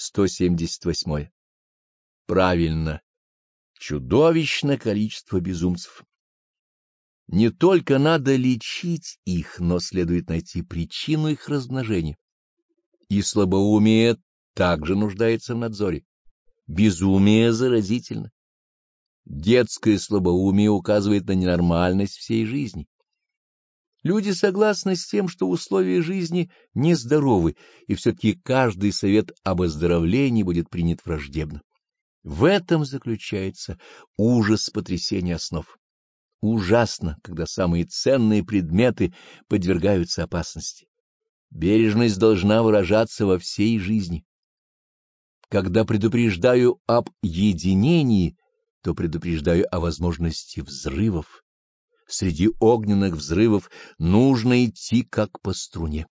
178. Правильно. Чудовищное количество безумцев. Не только надо лечить их, но следует найти причину их размножения. И слабоумие также нуждается в надзоре. Безумие заразительно. Детское слабоумие указывает на ненормальность всей жизни. Люди согласны с тем, что условия жизни нездоровы, и все-таки каждый совет об оздоровлении будет принят враждебно. В этом заключается ужас потрясения основ. Ужасно, когда самые ценные предметы подвергаются опасности. Бережность должна выражаться во всей жизни. Когда предупреждаю об единении, то предупреждаю о возможности взрывов среди огненных взрывов нужно идти как по струне.